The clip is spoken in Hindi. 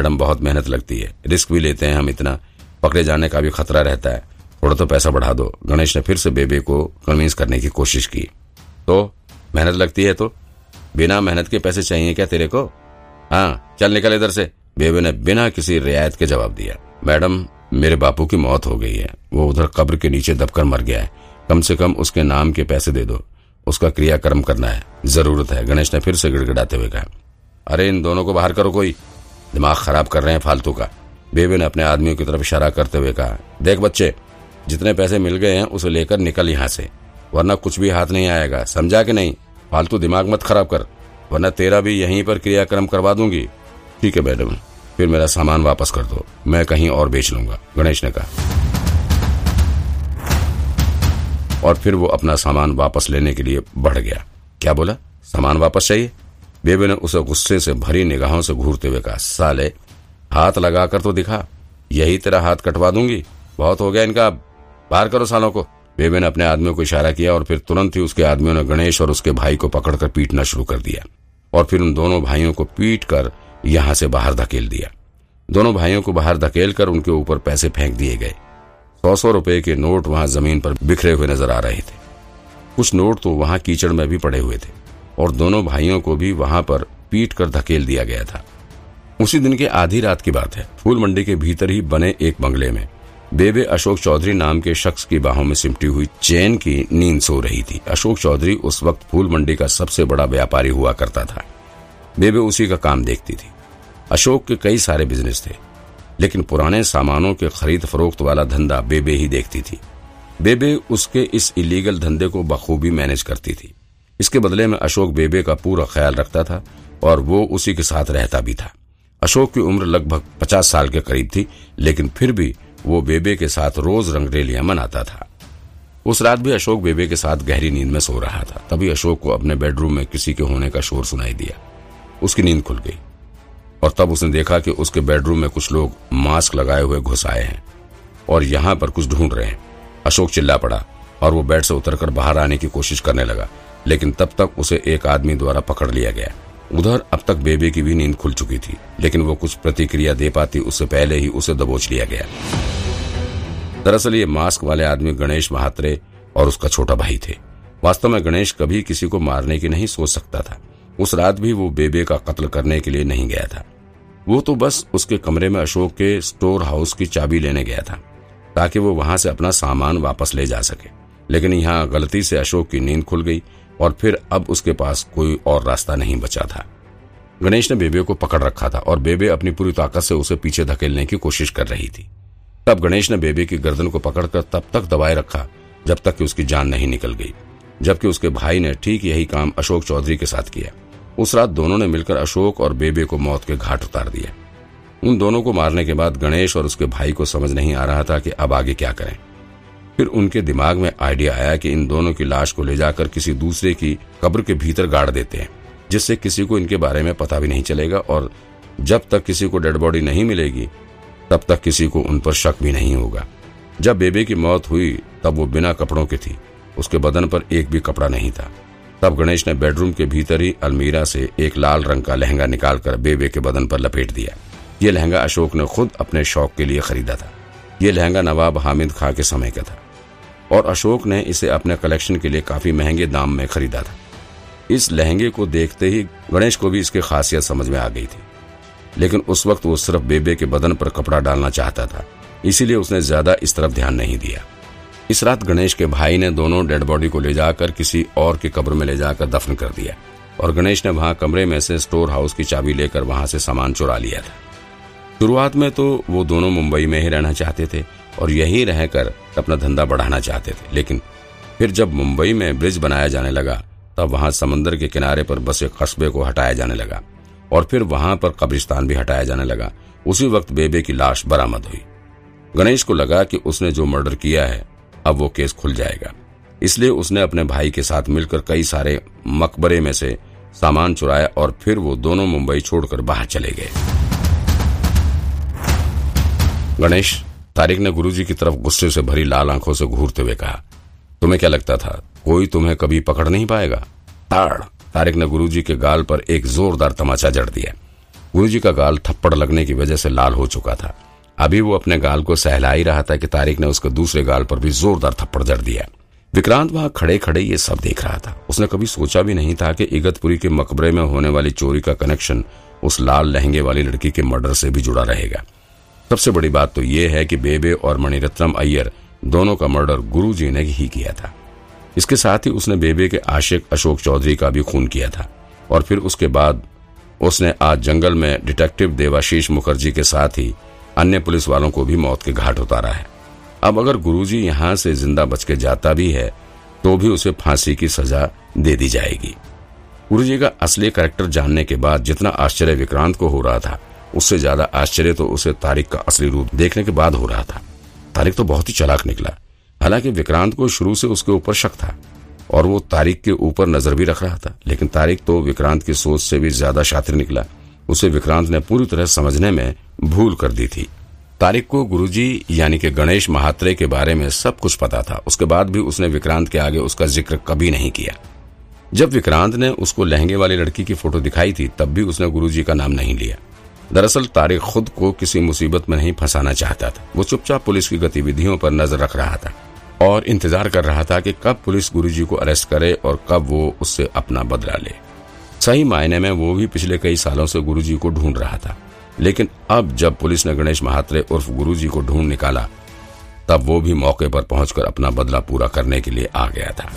मैडम बहुत मेहनत लगती है। रिस्क भी लेते हैं हम इतना। पकड़े जाने का भी खतरा रहता है। थोड़ा तो पैसा बढ़ा दो। गणेश ने फिर से बेबे को कन्विंस करने की कोशिश की। तो मेहनत लगती है तो? बिना मेहनत के पैसे चाहिए क्या तेरे को? हाँ चल निकल इधर से। बेबे ने बिना किसी रियायत के जवाब दिया। मैडम, मेरे बापू की मौत हो गई है। वो उधर कब्र के नीचे दबकर मर गया है। कम से कम उसके नाम के पैसे दे दो। उसका क्रियाक्रम करना है। ज़रूरत है। गणेश ने फिर से गिड़गिड़ाते हुए कहा। अरे, इन दोनों को बाहर करो कोई। दिमाग खराब कर रहे हैं फालतू का। बेबे ने अपने आदमियों की तरफ़ इशारा करते हुए कहा, देख बच्चे, जितने पैसे मिल गए हैं, उसे लेकर निकल यहाँ से, वरना कुछ भी हाथ नहीं आएगा। समझा कि नहीं? फालतू दिमाग मत खराब कर, वरना तेरा भी यहीं पर क्रियाक्रम करवा दूँगी। ठीक है मैडम, फिर मेरा सामान वापस कर दो, मैं कहीं और बेच लूँगा, गणेश ने कहा। और फिर वो अपना सामान वापस लेने के लिए बढ़ गया। क्या बोला? सामान वापस चाहिए? बेबे ने उसे गुस्से से भरी निगाहों से घूरते हुए कहा, साले, हाथ लगाकर तो दिखा, यही तेरा हाथ कटवा दूँगी, बहुत हो गया इनका बाहर करो सालों को। बेबे ने अपने आदमियों को इशारा किया और फिर तुरंत ही उसके आदमियों ने गणेश और उसके भाई को पकड़कर पीटना शुरू कर दिया और फिर उन दोनों भाइयों को पीट कर यहाँ से बाहर धकेल दिया। दोनों भाइयों को बाहर धकेल कर उनके ऊपर पैसे फेंक दिए गए। सौ सौ रुपए के नोट वहाँ ज़मीन पर बिखरे हुए नज़र आ रहे थे। कुछ नोट तो वहाँ कीचड़ में भी पड़े हुए थे। और दोनों भाइयों को भी वहाँ पर पीट कर धकेल दिया गया था। उसी दिन के आधी रात की बात है। फूल मंडी के भीतर ही बने एक बंगले में बेबे अशोक चौधरी नाम के शख्स की बाहों में सिमटी हुई चैन की नींद सो रही थी। अशोक चौधरी उस वक्त फूल मंडी का सबसे बड़ा व्यापारी हुआ करता था। बेबे उसी का काम देखती थी। अशोक के कई सारे बिज़नेस थे, लेकिन पुराने सामानों के खरीद फरोख्त वाला धंधा बेबे ही देखती थी। बेबे उसके इस इलीगल धंधे को बखूबी मैनेज करती थी। इसके बदले में अशोक बेबे का पूरा ख्याल रखता था और वो उसी के साथ रहता भी था। अशोक की उम्र लगभग पचास साल के करीब थी, लेकिन फिर भी वो बेबे के साथ रोज रंगरेलियाँ मनाता था। उस रात भी अशोक बेबे के साथ गहरी नींद में सो रहा था। तभी अशोक को अपने बेडरूम में किसी के होने का शोर सुनाई दिया। उसकी नींद खुल गई और तब उसने देखा कि उसके बेडरूम में कुछ लोग मास्क लगाए हुए घुस आए हैं और यहाँ पर कुछ ढूंढ रहे हैं। अशोक चिल्ला पड़ा और वो बेड से उतरकर बाहर आने की कोशिश करने लगा। लेकिन तब तक उसे एक आदमी द्वारा पकड़ लिया गया। उधर अब तक बेबे की भी नींद खुल चुकी थी, लेकिन वो कुछ प्रतिक्रिया दे पाती, उससे पहले ही उसे दबोच लिया गया। दरअसल ये मास्क वाले आदमी गणेश महात्रे और उसका छोटा भाई थे। वास्तव में गणेश कभी किसी को मारने की नहीं सोच सकता था। उस रात भी वो बेबे का कत्ल करने के लिए नहीं गया था। वो तो बस उसके कमरे में अशोक के स्टोर हाउस की चाबी लेने गया था, ताकि वो वहाँ से अपना सामान वापस ले जा सके। लेकिन यहाँ गलती से अशोक की नींद खुल गई और फिर अब उसके पास कोई और रास्ता नहीं बचा था। गणेश ने बेबे को पकड़ रखा था और बेबे अपनी पूरी ताकत से उसे पीछे धकेलने की कोशिश कर रही थी। तब गणेश ने बेबे की गर्दन को पकड़कर तब तक दबाए रखा, जब तक कि उसकी जान नहीं निकल गई, जबकि उसके भाई ने ठीक यही काम अशोक चौधरी के साथ किया। उस रात दोनों ने मिलकर अशोक और बेबे को मौत के घाट उतार दिया उन दोनों को मारने के बाद गणेश और उसके भाई को समझ नहीं आ रहा था कि अब आगे क्या करें। फिर उनके दिमाग में आइडिया आया कि इन दोनों की लाश को ले जाकर किसी दूसरे की कब्र के भीतर गाड़ देते हैं, जिससे किसी को इनके बारे में पता भी नहीं चलेगा और जब तक किसी को डेड बॉडी नहीं मिलेगी, तब तक किसी को उन पर शक भी नहीं होगा। जब बेबे की मौत हुई, तब वो बिना कपड़ों के थी, उसके बदन पर एक भी कपड़ा नहीं था। तब गणेश ने बेडरूम के भीतर ही अलमीरा से एक लाल रंग का लहंगा निकालकर बेबे के बदन पर लपेट दिया। ये लहंगा अशोक ने खुद अपने शौक के लिए खरीदा था। ये लहंगा नवाब हामिद खां के समय का था। और अशोक ने इसे अपने कलेक्शन के लिए काफ़ी महँगे दाम में खरीदा था। इस लहंगे को देखते ही गणेश को भी इसकी खासियत समझ में आ गई थी। लेकिन उस वक्त वो सिर्फ़ बेबे के बदन पर कपड़ा डालना चाहता था, इसीलिए उसने ज़्यादा इस तरफ़ ध्यान नहीं दिया। इस रात गणेश के भाई ने दोनों डेड बॉडी को ले जाकर किसी और की कब्र में ले जाकर दफन कर दिया और गणेश ने वहाँ कमरे में से स्टोर हाउस की चाबी लेकर वहाँ से सामान चुरा लिया था। शुरुआत में तो वो दोनों मुंबई में ही रहना चाहते थे और यहीं रहकर अपना धंधा बढ़ाना चाहते थे। लेकिन फिर जब मुंबई में ब्रिज बनाया जाने लगा, तब वहाँ समंदर के किनारे पर बसे कस्बे को हटाया जाने लगा और फिर वहाँ पर कब्रिस्तान भी हटाया जाने लगा। उसी वक्त बेबे की लाश बरामद हुई। गणेश को लगा कि उसने जो मर्डर किया है, अब वो केस खुल जाएगा। इसलिए उसने अपने भाई के साथ मिलकर कई सारे मकबरे में से सामान चुराया और फिर वो दोनों मुंबई छोड़कर बाहर चले गए। गणेश तारिक ने गुरुजी की तरफ़ गुस्से से भरी लाल आँखों से घूरते हुए कहा, तुम्हें क्या लगता था, कोई तुम्हें कभी पकड़ नहीं पाएगा? ताड़! तारिक ने गुरुजी के गाल पर एक जोरदार तमाचा जड़ दिया। गुरुजी का गाल थप्पड़ लगने की वजह से लाल हो चुका था। अभी वो अपने गाल को सहला ही रहा था कि तारिक ने उसके दूसरे गाल पर भी जोरदार थप्पड़ जड़ दिया। विक्रांत वहाँ खड़े खड़े ये सब देख रहा था। उसने कभी सोचा भी नहीं था कि इगतपुरी के मकबरे में होने वाली चोरी का कनेक्शन उस लाल लहंगे वाली लड़की के मर्डर से भी जुड़ा रहेगा। सबसे बड़ी बात तो यह है कि बेबे और मणिरत्नम अय्यर दोनों का मर्डर गुरु जी ने ही किया था। इसके साथ ही उसने बेबे के आशिक अशोक चौधरी का भी खून किया था और फिर उसके बाद उसने आज जंगल में डिटेक्टिव देवाशीष मुखर्जी के साथ ही अन्य पुलिस वालों को भी मौत के घाट उतारा है। अब अगर गुरुजी यहाँ से ज़िंदा बच के जाता भी है तो भी उसे फांसी की सजा दे दी जाएगी। गुरुजी का असली कैरेक्टर जानने के बाद जितना आश्चर्य विक्रांत को हो रहा था उससे ज़्यादा आश्चर्य तो उसे तारिक का असली रूप देखने के बाद हो रहा था। तारिक तो बहुत ही चलाक निकला। हालाँकि विक्रांत को शुरू से उसके ऊपर शक था और वो तारिक के ऊपर नज़र भी रख रहा था। लेकिन तारिक तो विक्रांत की सोच से भी ज़्यादा शातिर निकला। उसे विक्रांत ने पूरी तरह समझने में भूल कर दी थी। तारिक को गुरुजी यानी कि गणेश महात्रे के बारे में सब कुछ पता था। उसके बाद भी उसने विक्रांत के आगे उसका ज़िक्र कभी नहीं किया। जब विक्रांत ने उसको लहंगे वाली लड़की की फ़ोटो दिखाई थी, तब भी उसने गुरुजी का नाम नहीं लिया। दरअसल तारिक खुद को किसी मुसीबत में नहीं फंसाना चाहता था। वो चुपचाप पुलिस की गतिविधियों पर नज़र रख रहा था और इंतज़ार कर रहा था कि कब पुलिस गुरुजी को अरेस्ट करे और कब वो उससे अपना बदला ले। सही मायने में वो भी पिछले कई सालों से गुरुजी को ढूंढ रहा था। लेकिन अब जब पुलिस ने गणेश महात्रे उर्फ़ गुरुजी को ढूंढ निकाला, तब वो भी मौके पर पहुंचकर अपना बदला पूरा करने के लिए आ गया था।